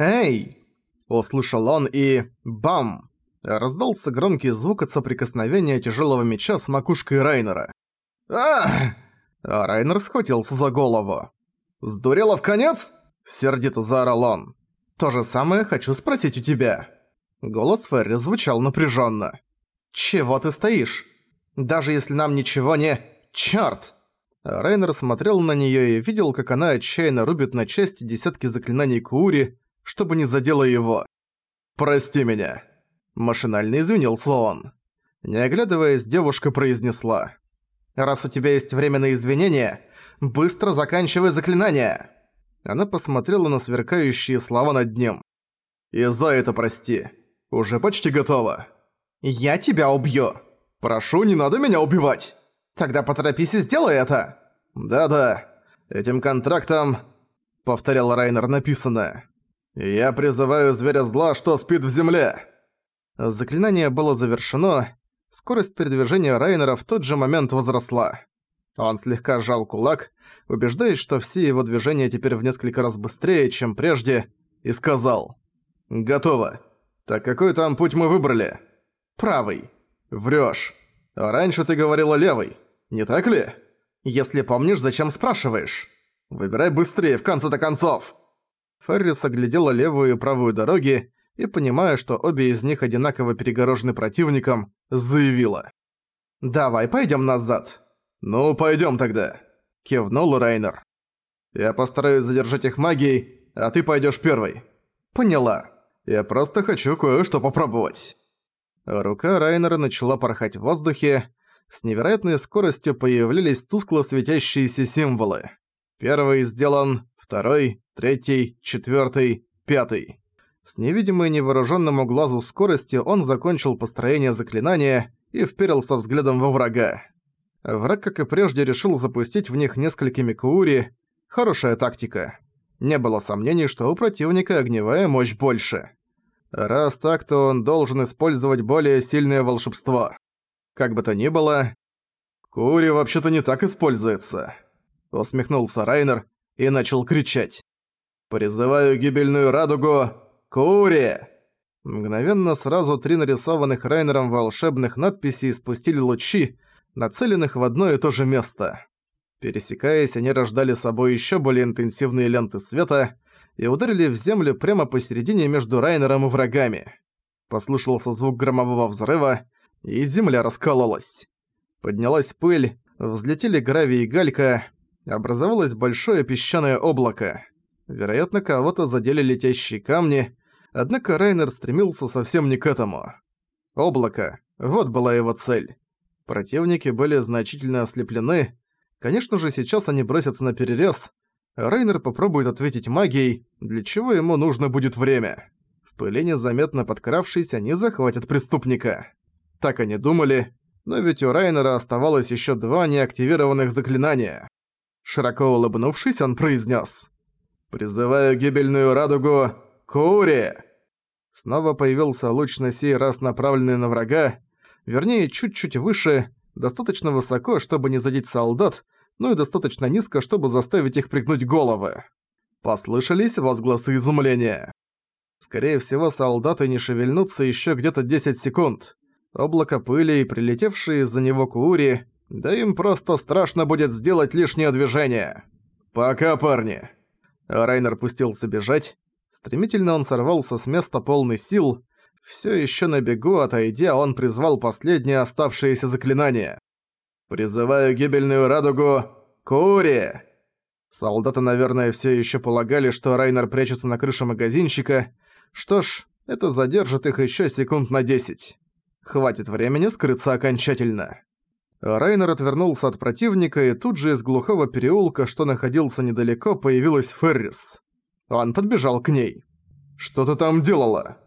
«Эй!» – услышал он и... Бам! Раздался громкий звук от соприкосновения тяжелого меча с макушкой Райнера. «Ах!» А Райнер схватился за голову. «Сдурела в конец?» – сердито заорал он. «То же самое хочу спросить у тебя». Голос Ферри звучал напряженно. «Чего ты стоишь? Даже если нам ничего не... Чёрт!» Райнер смотрел на неё и видел, как она отчаянно рубит на части десятки заклинаний Куури, чтобы не задело его. «Прости меня», – машинально извинился он. Не оглядываясь, девушка произнесла. «Раз у тебя есть время на извинения, быстро заканчивай заклинание!» Она посмотрела на сверкающие слова над ним. «И за это прости. Уже почти готово». «Я тебя убью!» «Прошу, не надо меня убивать!» «Тогда поторопись и сделай это!» «Да-да, этим контрактом...» — повторял Райнер написанное. «Я призываю зверя зла, что спит в земле!» Заклинание было завершено, скорость передвижения Райнера в тот же момент возросла. Он слегка сжал кулак, убеждаясь, что все его движения теперь в несколько раз быстрее, чем прежде, и сказал «Готово. Так какой там путь мы выбрали?» «Правый». «Врёшь. А раньше ты говорила левый, не так ли?» «Если помнишь, зачем спрашиваешь?» «Выбирай быстрее, в конце-то концов!» Феррис оглядела левую и правую дороги и, понимая, что обе из них одинаково перегорожены противником, заявила. «Давай пойдем назад». «Ну, пойдем тогда», — кивнул Райнер. «Я постараюсь задержать их магией, а ты пойдешь первой». «Поняла. Я просто хочу кое-что попробовать». Рука Райнера начала порхать в воздухе. С невероятной скоростью появлялись тускло светящиеся символы. Первый сделан, второй, третий, четвертый, пятый. С невидимой невооруженному глазу скорости он закончил построение заклинания и вперился взглядом во врага. Враг, как и прежде, решил запустить в них несколькими куури. Хорошая тактика. Не было сомнений, что у противника огневая мощь больше. Раз так, то он должен использовать более сильное волшебство. Как бы то ни было... «Кури вообще-то не так используется», — усмехнулся Райнер и начал кричать. «Призываю гибельную радугу! Кури!» Мгновенно сразу три нарисованных Райнером волшебных надписей спустили лучи, нацеленных в одно и то же место. Пересекаясь, они рождали собой еще более интенсивные ленты света и ударили в землю прямо посередине между Райнером и врагами. Послышался звук громового взрыва, и земля раскололась. Поднялась пыль, взлетели гравий и галька, образовалось большое песчаное облако. Вероятно, кого-то задели летящие камни, однако Райнер стремился совсем не к этому. Облако — вот была его цель. Противники были значительно ослеплены. Конечно же, сейчас они бросятся на перерез. Рейнер попробует ответить магией, для чего ему нужно будет время. В пыли незаметно подкравшись, они захватят преступника. Так они думали, но ведь у Райнера оставалось еще два неактивированных заклинания. Широко улыбнувшись, он произнес: «Призываю гибельную радугу Кури!» Снова появился луч на сей раз направленный на врага, вернее, чуть-чуть выше, достаточно высоко, чтобы не задеть солдат, но и достаточно низко, чтобы заставить их пригнуть головы. Послышались возгласы изумления. Скорее всего, солдаты не шевельнутся еще где-то 10 секунд. Облако пыли и прилетевшие из-за него кури, да им просто страшно будет сделать лишнее движение. «Пока, парни!» Райнер пустился бежать. Стремительно он сорвался с места полный сил, все еще на бегу, отойдя, он призвал последнее оставшееся заклинание. «Призываю гибельную радугу Кури!» Солдаты, наверное, все еще полагали, что Райнер прячется на крыше магазинчика. Что ж, это задержит их еще секунд на 10. Хватит времени скрыться окончательно. Райнер отвернулся от противника, и тут же из глухого переулка, что находился недалеко, появилась Феррис. Он подбежал к ней. «Что ты там делала?»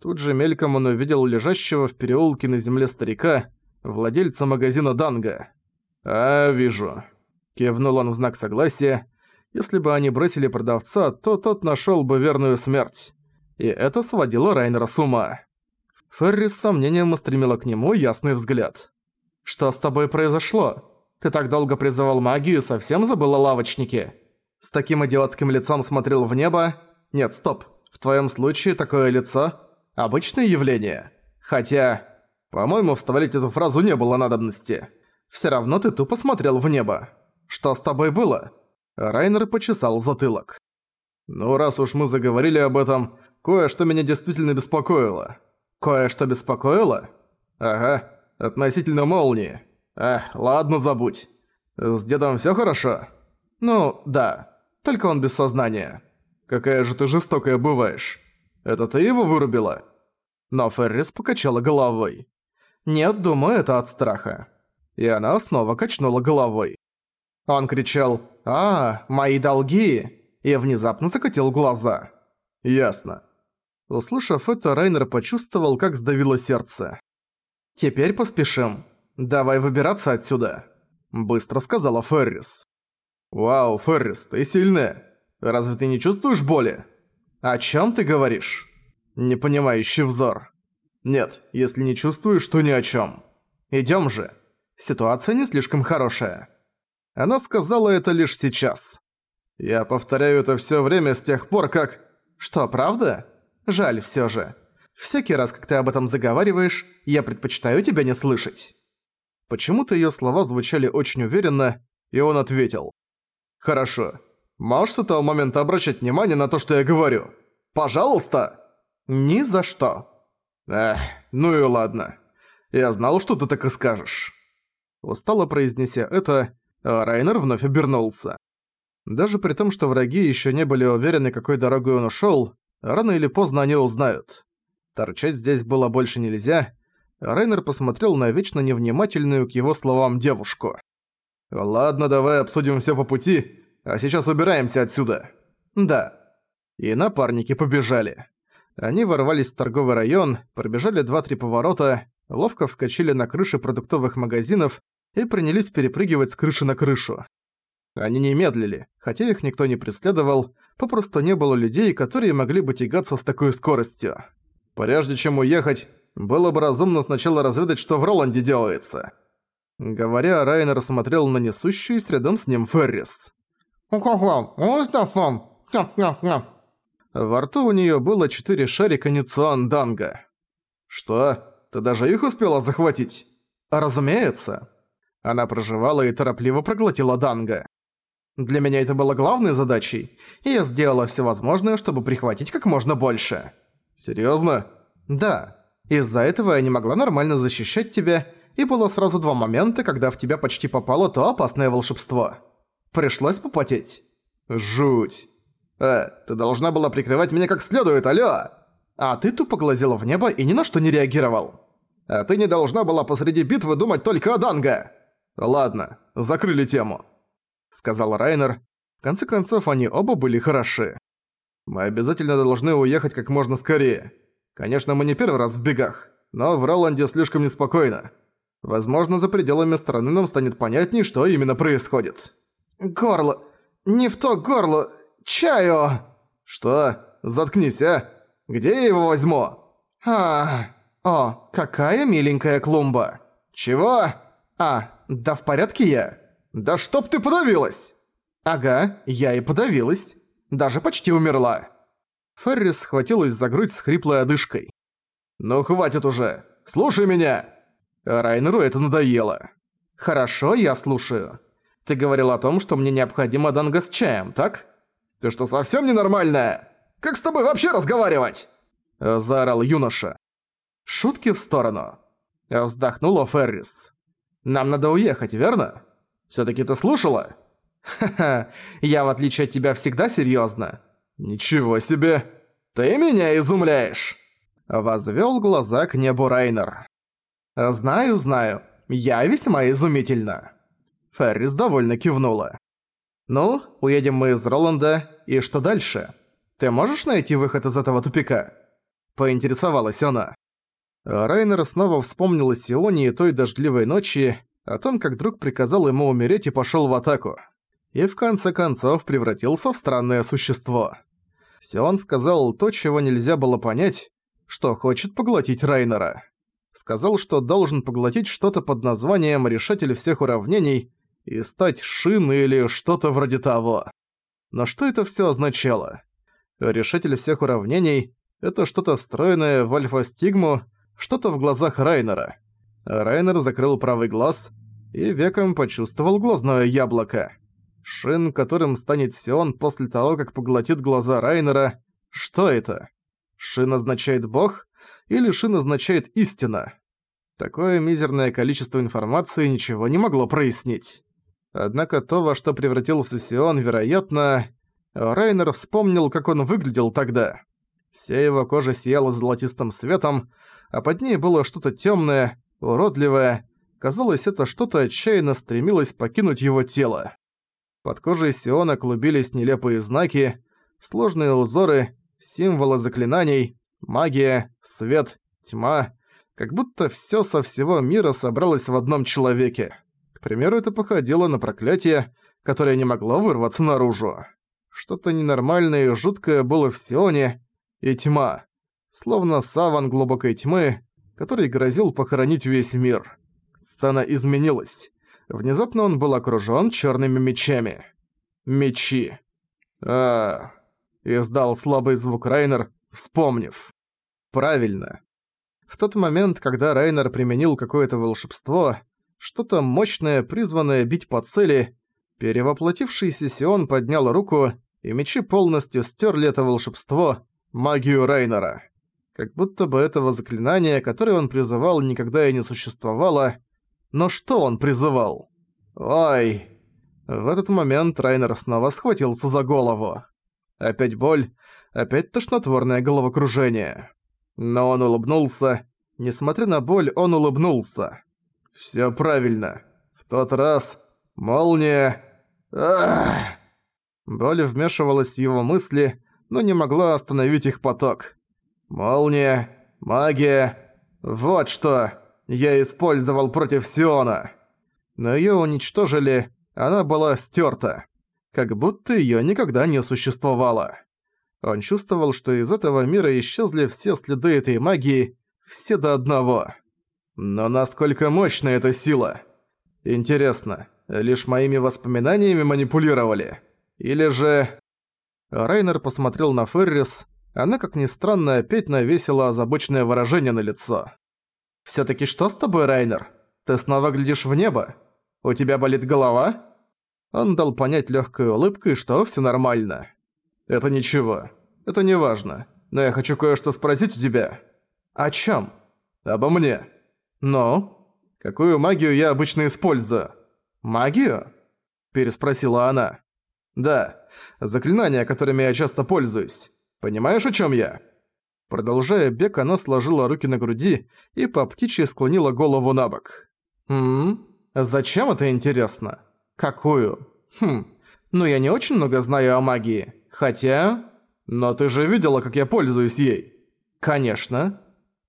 Тут же мельком он увидел лежащего в переулке на земле старика, владельца магазина Данга. «А, вижу». Кивнул он в знак согласия. Если бы они бросили продавца, то тот нашёл бы верную смерть. И это сводило Райнера с ума. Ферри с сомнением устремила к нему ясный взгляд. «Что с тобой произошло? Ты так долго призывал магию, совсем забыла лавочники?» С таким идиотским лицом смотрел в небо. «Нет, стоп. В твоем случае такое лицо – обычное явление. Хотя, по-моему, вставлять эту фразу не было надобности. Все равно ты тупо смотрел в небо. Что с тобой было?» Райнер почесал затылок. «Ну, раз уж мы заговорили об этом, кое-что меня действительно беспокоило». «Кое-что беспокоило?» «Ага, относительно молнии. Эх, ладно, забудь. С дедом всё хорошо?» «Ну, да. Только он без сознания. Какая же ты жестокая бываешь. Это ты его вырубила?» Но Феррис покачала головой. «Нет, думаю, это от страха». И она снова качнула головой. Он кричал «А, мои долги!» и внезапно закатил глаза. «Ясно». Услышав это, Райнер почувствовал, как сдавило сердце. «Теперь поспешим. Давай выбираться отсюда», – быстро сказала Феррис. «Вау, Феррис, ты сильная. Разве ты не чувствуешь боли?» «О чём ты говоришь?» Непонимающий взор. «Нет, если не чувствуешь, то ни о чём. Идём же. Ситуация не слишком хорошая». Она сказала это лишь сейчас. Я повторяю это всё время с тех пор, как... Что, правда? Жаль всё же. Всякий раз, как ты об этом заговариваешь, я предпочитаю тебя не слышать». Почему-то её слова звучали очень уверенно, и он ответил. «Хорошо. Можешь с этого момента обращать внимание на то, что я говорю? Пожалуйста!» «Ни за что!» «Эх, ну и ладно. Я знал, что ты так и скажешь». Устало произнеся это, Райнер вновь обернулся. Даже при том, что враги ещё не были уверены, какой дорогой он ушёл, рано или поздно они узнают. Торчать здесь было больше нельзя. Райнер посмотрел на вечно невнимательную к его словам девушку. «Ладно, давай обсудим всё по пути, а сейчас убираемся отсюда». «Да». И напарники побежали. Они ворвались в торговый район, пробежали два-три поворота, ловко вскочили на крыши продуктовых магазинов и принялись перепрыгивать с крыши на крышу. Они не медлили, хотя их никто не преследовал, попросту не было людей, которые могли бы тягаться с такой скоростью. Прежде чем уехать, было бы разумно сначала разведать, что в Роланде делается. Говоря, Райнер смотрел на несущуюся рядом с ним Феррис. Во рту у неё было четыре шарика Нициан Данга. «Что? Ты даже их успела захватить?» «Разумеется». Она проживала и торопливо проглотила Данга. Для меня это было главной задачей, и я сделала всё возможное, чтобы прихватить как можно больше. Серьёзно? Да. Из-за этого я не могла нормально защищать тебя, и было сразу два момента, когда в тебя почти попало то опасное волшебство. Пришлось попотеть. Жуть. Э, ты должна была прикрывать меня как следует, алло! А ты тупо глазела в небо и ни на что не реагировал. А ты не должна была посреди битвы думать только о Данго. Ладно, закрыли тему сказал Райнер. В конце концов, они оба были хороши. Мы обязательно должны уехать как можно скорее. Конечно, мы не первый раз в бегах, но в Роланде слишком неспокойно. Возможно, за пределами страны нам станет понятней, что именно происходит. Горло. Не в то горло. Чаю. Что? Заткнись, а? Где я его возьму? А, о, какая миленькая клумба. Чего? А, да в порядке я. «Да чтоб ты подавилась!» «Ага, я и подавилась. Даже почти умерла». Феррис схватилась за грудь с хриплой одышкой. «Ну хватит уже! Слушай меня!» Райнеру это надоело. «Хорошо, я слушаю. Ты говорил о том, что мне необходимо данго с чаем, так?» «Ты что, совсем ненормальная? Как с тобой вообще разговаривать?» Заорал юноша. Шутки в сторону. Вздохнула Феррис. «Нам надо уехать, верно?» Всё-таки ты слушала? Ха-ха, я в отличие от тебя всегда серьёзно. Ничего себе. Ты меня изумляешь. Возвёл глаза к небу Райнер. Знаю, знаю. Я весьма изумительна. Феррис довольно кивнула. «Ну, уедем мы из Роланда, и что дальше? Ты можешь найти выход из этого тупика?» Поинтересовалась она. Райнер снова вспомнил о Сионе и той дождливой ночи, о том, как друг приказал ему умереть и пошёл в атаку. И в конце концов превратился в странное существо. Сион сказал то, чего нельзя было понять, что хочет поглотить Райнера. Сказал, что должен поглотить что-то под названием «Решатель всех уравнений» и стать Шин или что-то вроде того. Но что это всё означало? Решитель всех уравнений — это что-то встроенное в альфа-стигму, что-то в глазах Райнера. Райнер закрыл правый глаз и веком почувствовал глазное яблоко. Шин, которым станет Сион после того, как поглотит глаза Райнера. Что это? Шин означает «бог» или Шин означает «истина»? Такое мизерное количество информации ничего не могло прояснить. Однако то, во что превратился Сион, вероятно... Райнер вспомнил, как он выглядел тогда. Вся его кожа сияла золотистым светом, а под ней было что-то тёмное, уродливое. Казалось, это что-то отчаянно стремилось покинуть его тело. Под кожей Сиона клубились нелепые знаки, сложные узоры, символы заклинаний, магия, свет, тьма, как будто всё со всего мира собралось в одном человеке. К примеру, это походило на проклятие, которое не могло вырваться наружу. Что-то ненормальное и жуткое было в Сионе, и тьма. Словно саван глубокой тьмы, который грозил похоронить весь мир. Сцена изменилась. Внезапно он был окружён чёрными мечами. Мечи. а Издал слабый звук Райнер, вспомнив. Правильно. В тот момент, когда Райнер применил какое-то волшебство, что-то мощное, призванное бить по цели, перевоплотившийся Сион поднял руку, и мечи полностью стерли это волшебство, магию Райнера. Как будто бы этого заклинания, которое он призывал, никогда и не существовало. Но что он призывал? Ой. В этот момент Райнер снова схватился за голову. Опять боль, опять тошнотворное головокружение. Но он улыбнулся. Несмотря на боль, он улыбнулся. «Всё правильно. В тот раз... Молния... Ах!» Боль вмешивалась в его мысли, но не могла остановить их поток. «Молния... Магия... Вот что я использовал против Сиона!» Но её уничтожили, она была стёрта. Как будто её никогда не существовало. Он чувствовал, что из этого мира исчезли все следы этой магии, все до одного. Но насколько мощна эта сила? Интересно, лишь моими воспоминаниями манипулировали? Или же... Райнер посмотрел на Феррис, она, как ни странно, опять навесила озабоченное выражение на лицо. «Всё-таки что с тобой, Райнер? Ты снова глядишь в небо? У тебя болит голова?» Он дал понять лёгкой улыбкой, что всё нормально. «Это ничего. Это не важно. Но я хочу кое-что спросить у тебя». «О чём?» «Обо мне». «Ну? Какую магию я обычно использую?» «Магию?» Переспросила она. «Да. Заклинания, которыми я часто пользуюсь. Понимаешь, о чём я?» Продолжая бег, она сложила руки на груди и по птичьи склонила голову на бок. «Ммм? Зачем это интересно? Какую? Хм, ну я не очень много знаю о магии. Хотя... Но ты же видела, как я пользуюсь ей. Конечно.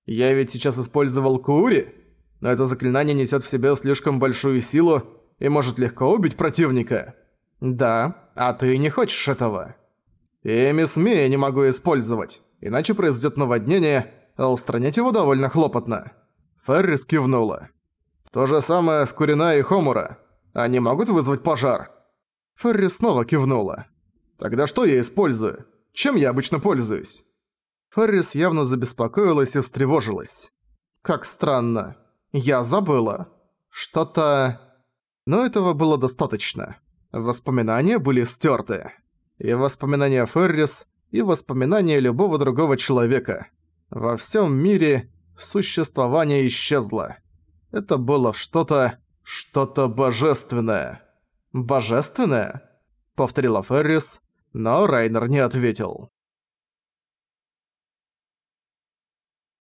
Я ведь сейчас использовал Кури, но это заклинание несет в себе слишком большую силу и может легко убить противника. Да, а ты не хочешь этого. И мисс Ми я не могу использовать, иначе произойдет наводнение, а устранять его довольно хлопотно. Феррис кивнула. То же самое с Курина и Хомура. Они могут вызвать пожар. Феррис снова кивнула. Тогда что я использую? Чем я обычно пользуюсь?» Феррис явно забеспокоилась и встревожилась. «Как странно. Я забыла. Что-то...» Но этого было достаточно. Воспоминания были стёрты. И воспоминания Феррис, и воспоминания любого другого человека. Во всем мире существование исчезло. Это было что-то... что-то божественное. «Божественное?» — повторила Феррис, но Райнер не ответил.